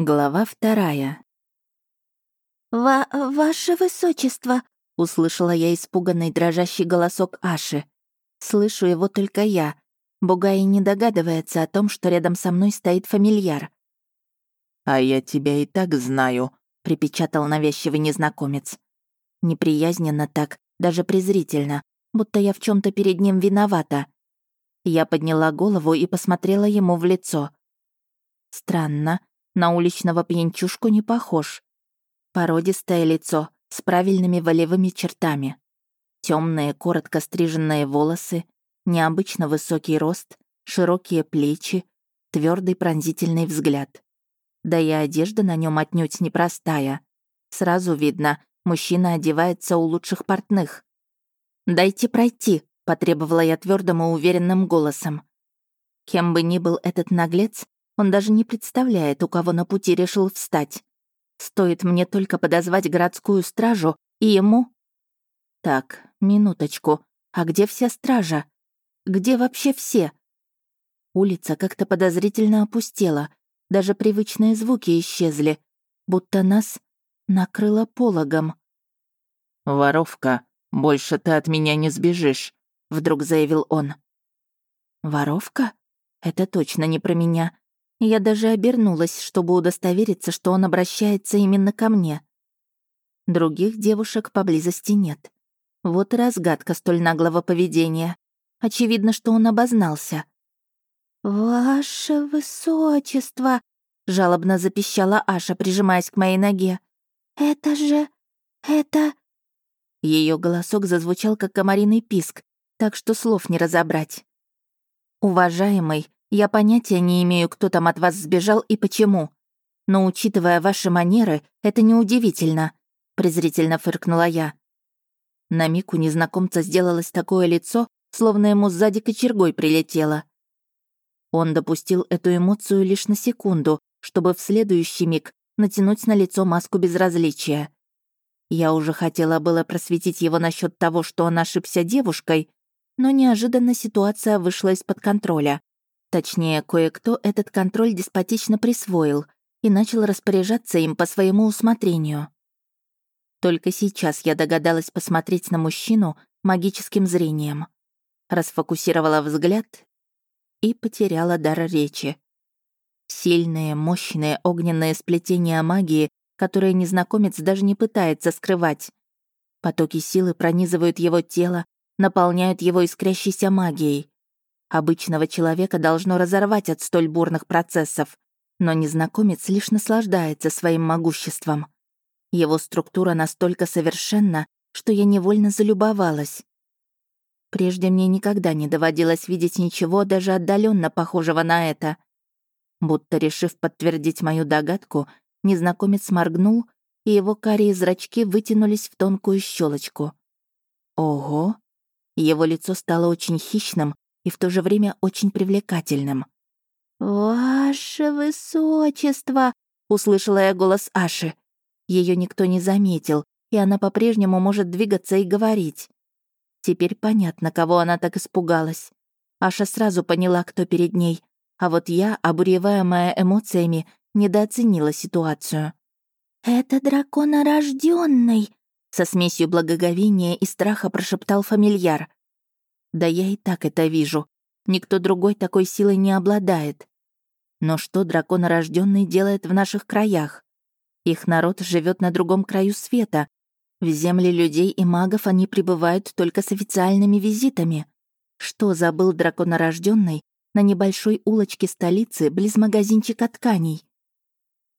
Глава вторая. «Ва «Ваше высочество!» — услышала я испуганный дрожащий голосок Аши. Слышу его только я. Бугай не догадывается о том, что рядом со мной стоит фамильяр. «А я тебя и так знаю», — припечатал навязчивый незнакомец. Неприязненно так, даже презрительно, будто я в чем то перед ним виновата. Я подняла голову и посмотрела ему в лицо. Странно, на уличного пьянчушку не похож. Породистое лицо с правильными волевыми чертами. Темные, коротко стриженные волосы, необычно высокий рост, широкие плечи, твердый пронзительный взгляд. Да и одежда на нем отнюдь непростая. Сразу видно, мужчина одевается у лучших портных. «Дайте пройти», — потребовала я твердым и уверенным голосом. Кем бы ни был этот наглец, он даже не представляет, у кого на пути решил встать. Стоит мне только подозвать городскую стражу, и ему... Так, минуточку. А где вся стража? Где вообще все? Улица как-то подозрительно опустела. Даже привычные звуки исчезли. Будто нас накрыло пологом. «Воровка, больше ты от меня не сбежишь», — вдруг заявил он. «Воровка? Это точно не про меня. Я даже обернулась, чтобы удостовериться, что он обращается именно ко мне. Других девушек поблизости нет. Вот и разгадка столь наглого поведения. Очевидно, что он обознался. «Ваше высочество!» — жалобно запищала Аша, прижимаясь к моей ноге. «Это же... это...» Ее голосок зазвучал, как комариный писк, так что слов не разобрать. «Уважаемый, я понятия не имею, кто там от вас сбежал и почему. Но, учитывая ваши манеры, это неудивительно», — презрительно фыркнула я. На миг у незнакомца сделалось такое лицо, словно ему сзади кочергой прилетело. Он допустил эту эмоцию лишь на секунду, чтобы в следующий миг натянуть на лицо маску безразличия. Я уже хотела было просветить его насчет того, что он ошибся девушкой, но неожиданно ситуация вышла из-под контроля. Точнее, кое-кто этот контроль деспотично присвоил и начал распоряжаться им по своему усмотрению. Только сейчас я догадалась посмотреть на мужчину магическим зрением. Расфокусировала взгляд и потеряла дар речи. Сильные, мощные огненные сплетения магии, которые незнакомец даже не пытается скрывать. Потоки силы пронизывают его тело, наполняют его искрящейся магией. Обычного человека должно разорвать от столь бурных процессов, но незнакомец лишь наслаждается своим могуществом. Его структура настолько совершенна, что я невольно залюбовалась. Прежде мне никогда не доводилось видеть ничего даже отдаленно похожего на это. Будто решив подтвердить мою догадку, незнакомец моргнул, и его карие зрачки вытянулись в тонкую щелочку. Ого! Его лицо стало очень хищным, и в то же время очень привлекательным. «Ваше высочество!» — услышала я голос Аши. Ее никто не заметил, и она по-прежнему может двигаться и говорить. Теперь понятно, кого она так испугалась. Аша сразу поняла, кто перед ней, а вот я, обуреваемая эмоциями, недооценила ситуацию. «Это драконорожденный!» со смесью благоговения и страха прошептал фамильяр. Да я и так это вижу. Никто другой такой силой не обладает. Но что драконорожденный делает в наших краях? Их народ живет на другом краю света. В земле людей и магов они прибывают только с официальными визитами. Что забыл драконорожденный на небольшой улочке столицы близ магазинчика тканей?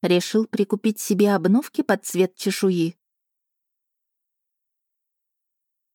Решил прикупить себе обновки под цвет чешуи?